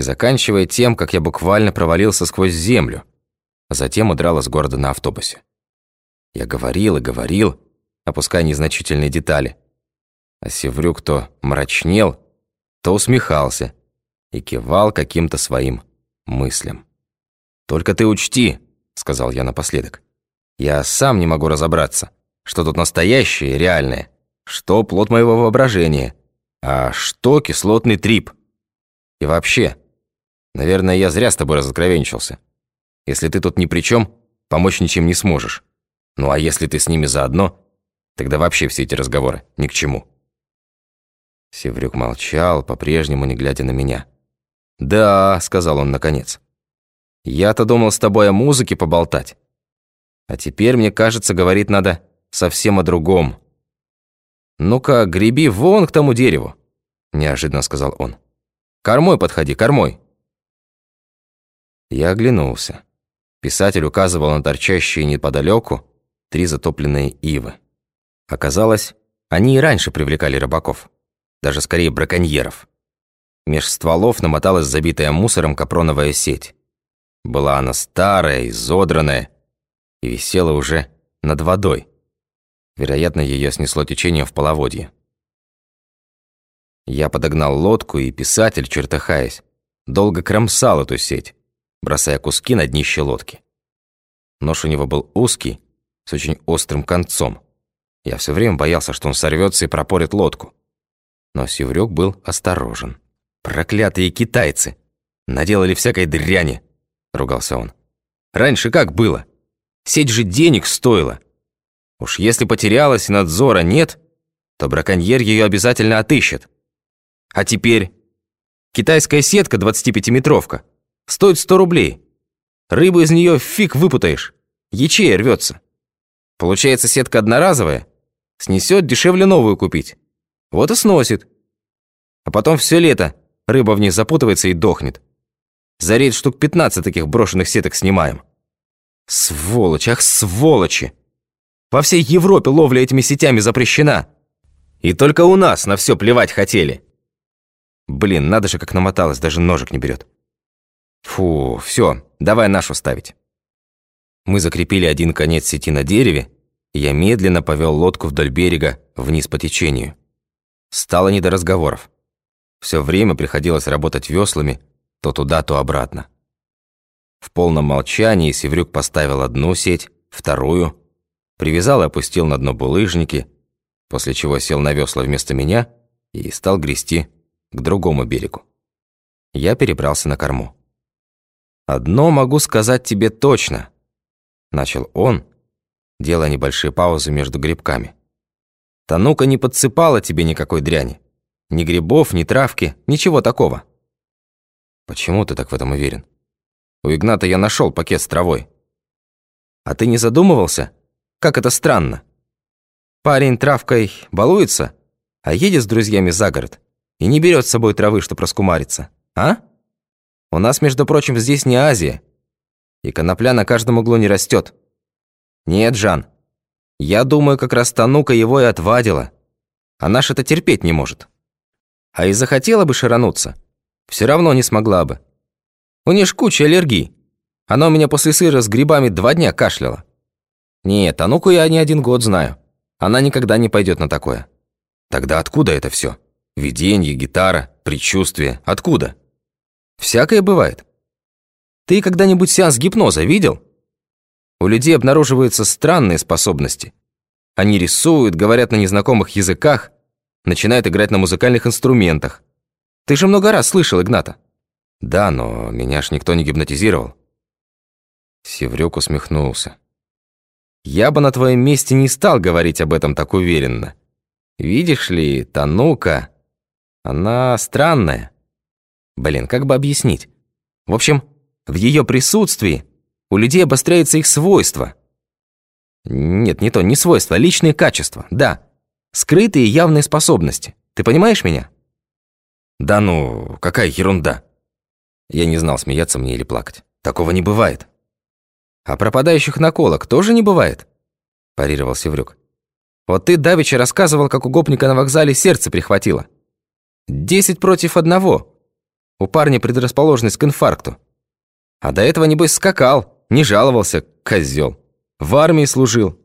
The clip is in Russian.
и заканчивая тем, как я буквально провалился сквозь землю, а затем удрал из города на автобусе. Я говорил и говорил, опуская незначительные детали. А Севрюк то мрачнел, то усмехался и кивал каким-то своим мыслям. «Только ты учти», — сказал я напоследок, «я сам не могу разобраться, что тут настоящее, реальное, что плод моего воображения, а что кислотный трип. И вообще, наверное, я зря с тобой разоткровенчился. Если ты тут ни при чем, помочь ничем не сможешь. Ну а если ты с ними заодно, тогда вообще все эти разговоры ни к чему». Севрюк молчал, по-прежнему не глядя на меня. «Да», — сказал он наконец. «Я-то думал с тобой о музыке поболтать. А теперь, мне кажется, говорить надо совсем о другом. Ну-ка, греби вон к тому дереву», — неожиданно сказал он. «Кормой подходи, кормой». Я оглянулся. Писатель указывал на торчащие неподалеку три затопленные ивы. Оказалось, они и раньше привлекали рыбаков, даже скорее браконьеров. Меж стволов намоталась забитая мусором капроновая сеть. Была она старая, изодранная и висела уже над водой. Вероятно, ее снесло течением в половодье. Я подогнал лодку, и писатель, чертыхаясь, долго кромсал эту сеть, бросая куски на днище лодки. Нож у него был узкий, с очень острым концом. Я все время боялся, что он сорвется и пропорит лодку. Но Севрюк был осторожен. «Проклятые китайцы! Наделали всякой дряни!» — ругался он. «Раньше как было? Сеть же денег стоила. Уж если потерялась и надзора нет, то браконьер ее обязательно отыщет. А теперь китайская сетка 25-метровка стоит 100 рублей. Рыбу из нее фиг выпутаешь, ячея рвется. Получается, сетка одноразовая, снесет дешевле новую купить. Вот и сносит. А потом все лето рыба в ней запутывается и дохнет. За рейд штук 15 таких брошенных сеток снимаем. Сволочь, ах, сволочи! Во всей Европе ловля этими сетями запрещена. И только у нас на все плевать хотели. Блин, надо же, как намоталось, даже ножик не берет. Фу, все, давай нашу ставить. Мы закрепили один конец сети на дереве, и я медленно повел лодку вдоль берега, вниз по течению. Стало не до разговоров. Все время приходилось работать веслами то туда, то обратно. В полном молчании Севрюк поставил одну сеть, вторую, привязал и опустил на дно булыжники, после чего сел на весла вместо меня и стал грести к другому берегу. Я перебрался на корму. «Одно могу сказать тебе точно», начал он, делая небольшие паузы между грибками. Танука не подсыпала тебе никакой дряни. Ни грибов, ни травки, ничего такого. Почему ты так в этом уверен? У Игната я нашел пакет с травой. А ты не задумывался, как это странно? Парень травкой балуется, а едет с друзьями за город и не берет с собой травы, чтобы раскумариться, а? У нас, между прочим, здесь не Азия, и конопля на каждом углу не растет. Нет, Жан, я думаю, как раз Танука его и отвадила. А наш это терпеть не может. А и захотела бы ширануться, все равно не смогла бы. У нее ж куча аллергий. Она у меня после сыра с грибами два дня кашляла. Нет, Тануку я не один год знаю. Она никогда не пойдет на такое. Тогда откуда это все? Видение, гитара, предчувствие. Откуда? Всякое бывает. Ты когда-нибудь сеанс гипноза видел? У людей обнаруживаются странные способности. Они рисуют, говорят на незнакомых языках, начинают играть на музыкальных инструментах. Ты же много раз слышал Игната. Да, но меня ж никто не гипнотизировал. Севрюк усмехнулся. Я бы на твоем месте не стал говорить об этом так уверенно. Видишь ли, Танука, она странная. Блин, как бы объяснить? В общем, в ее присутствии у людей обостряются их свойства. Нет, не то, не свойства, а личные качества, да. Скрытые явные способности. Ты понимаешь меня? Да ну, какая ерунда. Я не знал, смеяться мне или плакать. Такого не бывает. А пропадающих наколок тоже не бывает? Парировал Севрюк. Вот ты давеча рассказывал, как у гопника на вокзале сердце прихватило. Десять против одного. У парня предрасположенность к инфаркту. А до этого, небось, скакал, не жаловался, козел. В армии служил.